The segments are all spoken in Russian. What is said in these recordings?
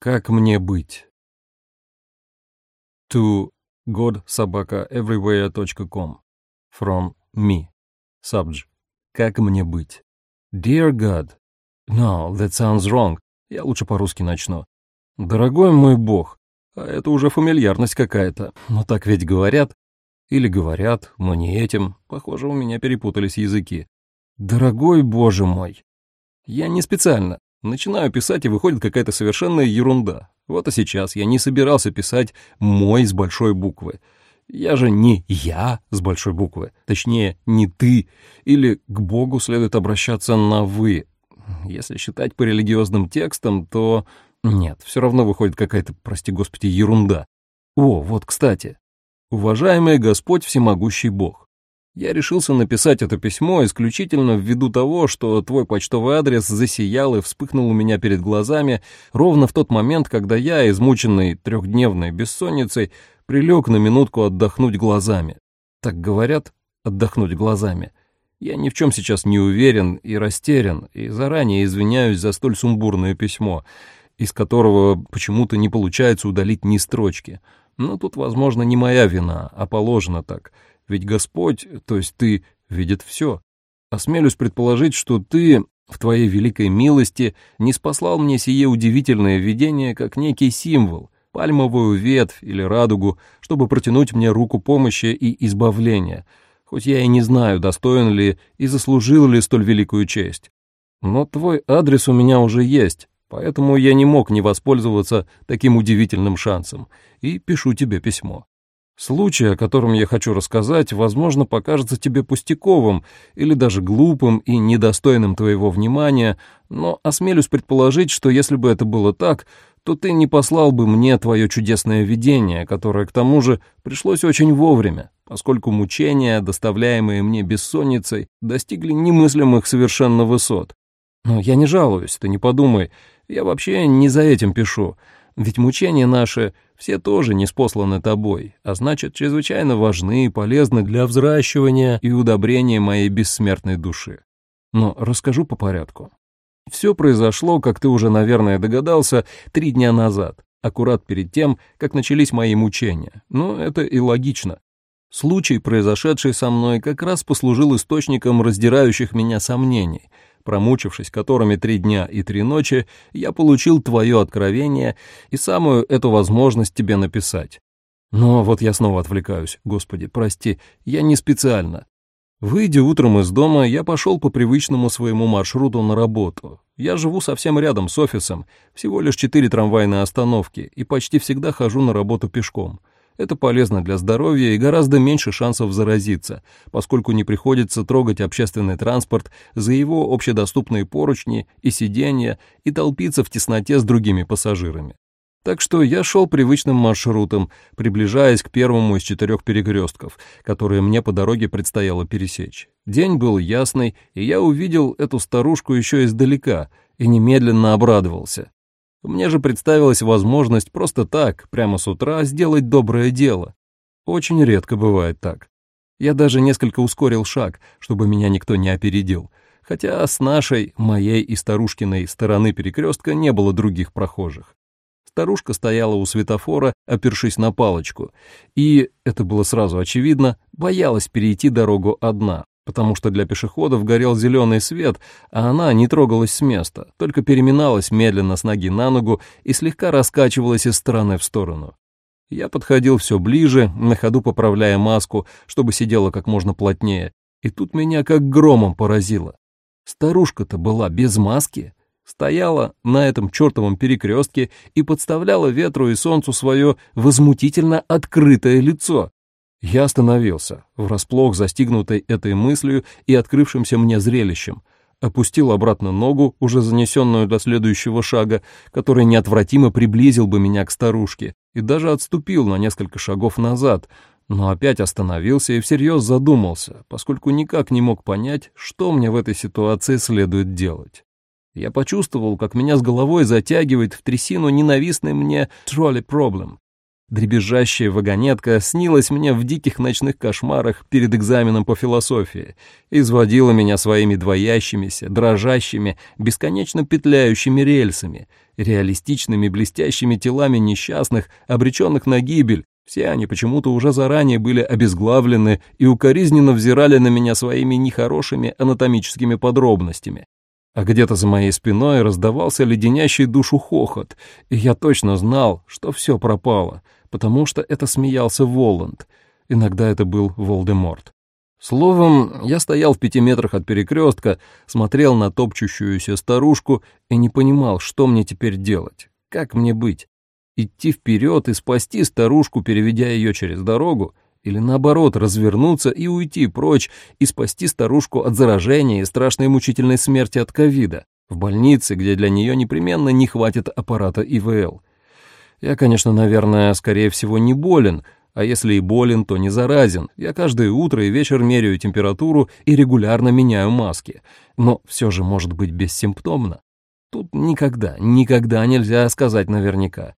Как мне быть? To godsobakaeverywhere.com From me. Subj. Как мне быть? Dear God. No, that sounds wrong. Я лучше по-русски начну. Дорогой мой бог. А это уже фамильярность какая-то. Но так ведь говорят. Или говорят, но не этим. Похоже, у меня перепутались языки. Дорогой боже мой. Я не специально. Начинаю писать, и выходит какая-то совершенная ерунда. Вот и сейчас я не собирался писать «мой» с большой буквы. Я же не «я» с большой буквы. Точнее, не «ты». Или к Богу следует обращаться на «вы». Если считать по религиозным текстам, то... Нет, все равно выходит какая-то, прости господи, ерунда. О, вот, кстати. Уважаемый Господь Всемогущий Бог. Я решился написать это письмо исключительно ввиду того, что твой почтовый адрес засиял и вспыхнул у меня перед глазами ровно в тот момент, когда я, измученный трехдневной бессонницей, прилег на минутку отдохнуть глазами. Так говорят, отдохнуть глазами. Я ни в чем сейчас не уверен и растерян, и заранее извиняюсь за столь сумбурное письмо, из которого почему-то не получается удалить ни строчки. Но тут, возможно, не моя вина, а положено так — ведь Господь, то есть ты, видит все. Осмелюсь предположить, что ты в твоей великой милости не спаслал мне сие удивительное видение как некий символ, пальмовую ветвь или радугу, чтобы протянуть мне руку помощи и избавления, хоть я и не знаю, достоин ли и заслужил ли столь великую честь. Но твой адрес у меня уже есть, поэтому я не мог не воспользоваться таким удивительным шансом, и пишу тебе письмо. Случай, о котором я хочу рассказать, возможно, покажется тебе пустяковым или даже глупым и недостойным твоего внимания, но осмелюсь предположить, что если бы это было так, то ты не послал бы мне твое чудесное видение, которое, к тому же, пришлось очень вовремя, поскольку мучения, доставляемые мне бессонницей, достигли немыслимых совершенно высот. Но я не жалуюсь, ты не подумай, я вообще не за этим пишу, ведь мучения наши все тоже не спосланы тобой, а значит, чрезвычайно важны и полезны для взращивания и удобрения моей бессмертной души. Но расскажу по порядку. Все произошло, как ты уже, наверное, догадался, три дня назад, аккурат перед тем, как начались мои мучения. Но это и логично. Случай, произошедший со мной, как раз послужил источником раздирающих меня сомнений — промучившись которыми три дня и три ночи, я получил твое откровение и самую эту возможность тебе написать. Но вот я снова отвлекаюсь, господи, прости, я не специально. Выйдя утром из дома, я пошел по привычному своему маршруту на работу. Я живу совсем рядом с офисом, всего лишь четыре трамвайные остановки, и почти всегда хожу на работу пешком. Это полезно для здоровья и гораздо меньше шансов заразиться, поскольку не приходится трогать общественный транспорт за его общедоступные поручни и сиденья и толпиться в тесноте с другими пассажирами. Так что я шел привычным маршрутом, приближаясь к первому из четырех перекрестков, которые мне по дороге предстояло пересечь. День был ясный, и я увидел эту старушку еще издалека и немедленно обрадовался. Мне же представилась возможность просто так, прямо с утра, сделать доброе дело. Очень редко бывает так. Я даже несколько ускорил шаг, чтобы меня никто не опередил, хотя с нашей, моей и старушкиной стороны перекрестка не было других прохожих. Старушка стояла у светофора, опершись на палочку, и, это было сразу очевидно, боялась перейти дорогу одна, потому что для пешеходов горел зеленый свет, а она не трогалась с места, только переминалась медленно с ноги на ногу и слегка раскачивалась из стороны в сторону. Я подходил все ближе, на ходу поправляя маску, чтобы сидела как можно плотнее, и тут меня как громом поразило. Старушка-то была без маски, стояла на этом чертовом перекрестке и подставляла ветру и солнцу свое возмутительно открытое лицо. Я остановился, врасплох застигнутой этой мыслью и открывшимся мне зрелищем, опустил обратно ногу, уже занесенную до следующего шага, который неотвратимо приблизил бы меня к старушке, и даже отступил на несколько шагов назад, но опять остановился и всерьез задумался, поскольку никак не мог понять, что мне в этой ситуации следует делать. Я почувствовал, как меня с головой затягивает в трясину ненавистный мне тролли проблем, Дребезжащая вагонетка снилась мне в диких ночных кошмарах перед экзаменом по философии, изводила меня своими двоящимися, дрожащими, бесконечно петляющими рельсами, реалистичными блестящими телами несчастных, обреченных на гибель, все они почему-то уже заранее были обезглавлены и укоризненно взирали на меня своими нехорошими анатомическими подробностями. А где-то за моей спиной раздавался леденящий душу хохот, и я точно знал, что все пропало, потому что это смеялся Воланд. Иногда это был Волдеморт. Словом, я стоял в пяти метрах от перекрестка, смотрел на топчущуюся старушку и не понимал, что мне теперь делать, как мне быть. Идти вперед и спасти старушку, переведя ее через дорогу, или наоборот, развернуться и уйти прочь и спасти старушку от заражения и страшной мучительной смерти от ковида, в больнице, где для нее непременно не хватит аппарата ИВЛ. Я, конечно, наверное, скорее всего, не болен, а если и болен, то не заразен. Я каждое утро и вечер меряю температуру и регулярно меняю маски. Но все же может быть бессимптомно. Тут никогда, никогда нельзя сказать наверняка.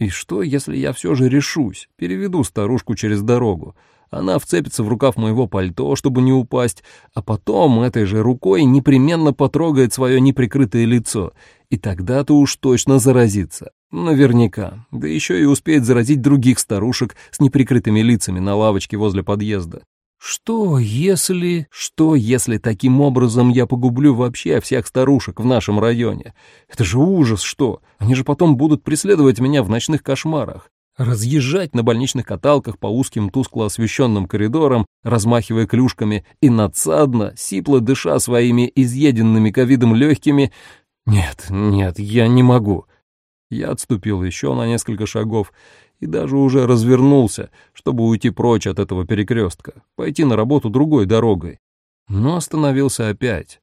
И что, если я все же решусь, переведу старушку через дорогу? Она вцепится в рукав моего пальто, чтобы не упасть, а потом этой же рукой непременно потрогает свое неприкрытое лицо, и тогда-то уж точно заразится. Наверняка. Да еще и успеет заразить других старушек с неприкрытыми лицами на лавочке возле подъезда. Что если... Что если таким образом я погублю вообще всех старушек в нашем районе? Это же ужас, что? Они же потом будут преследовать меня в ночных кошмарах. Разъезжать на больничных каталках по узким тускло освещенным коридорам, размахивая клюшками и надсадно, сипло дыша своими изъеденными ковидом легкими. Нет, нет, я не могу. Я отступил еще на несколько шагов и даже уже развернулся, чтобы уйти прочь от этого перекрестка, пойти на работу другой дорогой. Но остановился опять,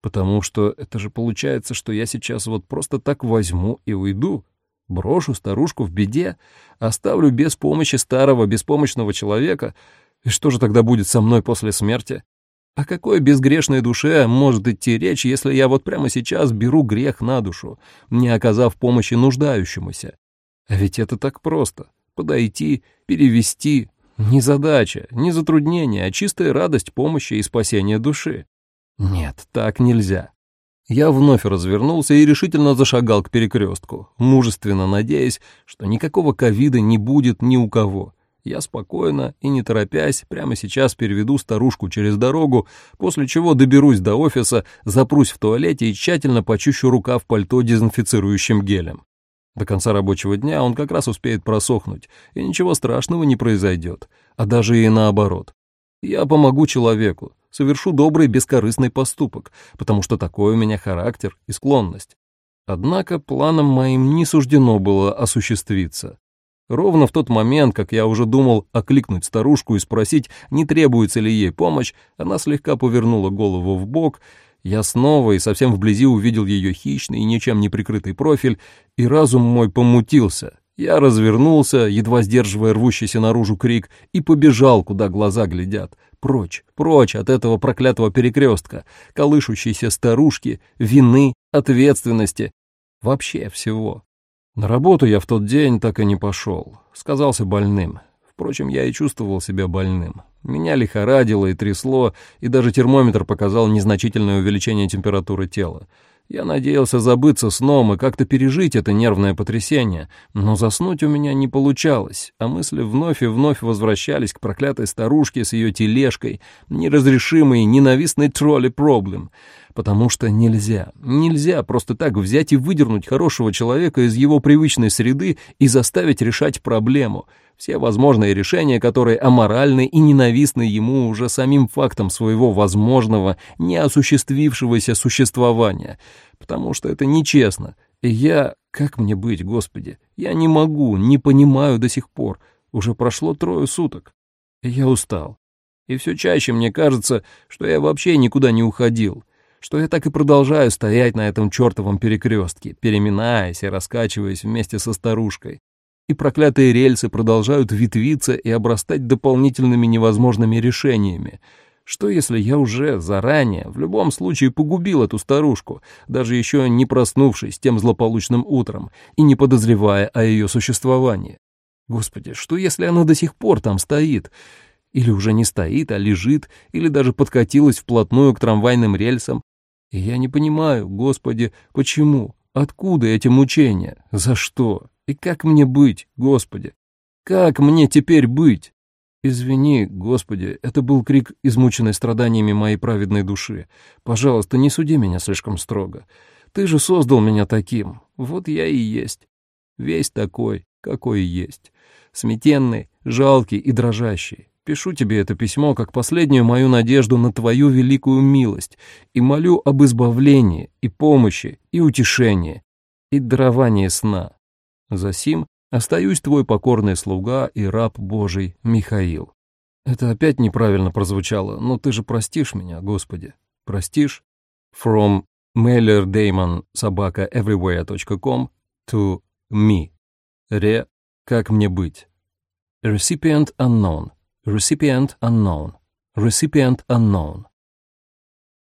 потому что это же получается, что я сейчас вот просто так возьму и уйду, брошу старушку в беде, оставлю без помощи старого беспомощного человека, и что же тогда будет со мной после смерти? О какой безгрешной душе может идти речь, если я вот прямо сейчас беру грех на душу, не оказав помощи нуждающемуся? А ведь это так просто. Подойти, перевести. Не задача, не затруднение, а чистая радость помощи и спасения души. Нет, так нельзя. Я вновь развернулся и решительно зашагал к перекрестку, мужественно надеясь, что никакого ковида не будет ни у кого. Я спокойно и не торопясь прямо сейчас переведу старушку через дорогу, после чего доберусь до офиса, запрусь в туалете и тщательно почищу рукав пальто дезинфицирующим гелем. До конца рабочего дня он как раз успеет просохнуть, и ничего страшного не произойдет, а даже и наоборот. Я помогу человеку, совершу добрый бескорыстный поступок, потому что такой у меня характер и склонность. Однако планом моим не суждено было осуществиться. Ровно в тот момент, как я уже думал окликнуть старушку и спросить, не требуется ли ей помощь, она слегка повернула голову в бок я снова и совсем вблизи увидел ее хищный и ничем не прикрытый профиль, и разум мой помутился. Я развернулся, едва сдерживая рвущийся наружу крик, и побежал, куда глаза глядят. Прочь, прочь от этого проклятого перекрестка, колышущейся старушки, вины, ответственности, вообще всего. На работу я в тот день так и не пошел, сказался больным. Впрочем, я и чувствовал себя больным. Меня лихорадило и трясло, и даже термометр показал незначительное увеличение температуры тела. Я надеялся забыться сном и как-то пережить это нервное потрясение, но заснуть у меня не получалось, а мысли вновь и вновь возвращались к проклятой старушке с ее тележкой, неразрешимой, ненавистной тролли-проблем. Потому что нельзя, нельзя просто так взять и выдернуть хорошего человека из его привычной среды и заставить решать проблему — все возможные решения, которые аморальны и ненавистны ему уже самим фактом своего возможного, неосуществившегося существования, потому что это нечестно. И я... Как мне быть, Господи? Я не могу, не понимаю до сих пор. Уже прошло трое суток. И я устал. И все чаще мне кажется, что я вообще никуда не уходил, что я так и продолжаю стоять на этом чертовом перекрестке, переминаясь и раскачиваясь вместе со старушкой, и проклятые рельсы продолжают ветвиться и обрастать дополнительными невозможными решениями. Что если я уже заранее, в любом случае, погубил эту старушку, даже еще не проснувшись тем злополучным утром и не подозревая о ее существовании? Господи, что если она до сих пор там стоит? Или уже не стоит, а лежит, или даже подкатилась вплотную к трамвайным рельсам? И я не понимаю, Господи, почему? Откуда эти мучения? За что? И как мне быть, Господи? Как мне теперь быть? Извини, Господи, это был крик, измученный страданиями моей праведной души. Пожалуйста, не суди меня слишком строго. Ты же создал меня таким. Вот я и есть. Весь такой, какой есть. Сметенный, жалкий и дрожащий. Пишу тебе это письмо как последнюю мою надежду на твою великую милость и молю об избавлении и помощи и утешении и даровании сна. Засим остаюсь твой покорный слуга и раб Божий Михаил. Это опять неправильно прозвучало, но ты же простишь меня, Господи. Простишь? From Mailer Damon собака everywhere.com to me. Ре, как мне быть? Recipient unknown. Recipient unknown. Recipient unknown.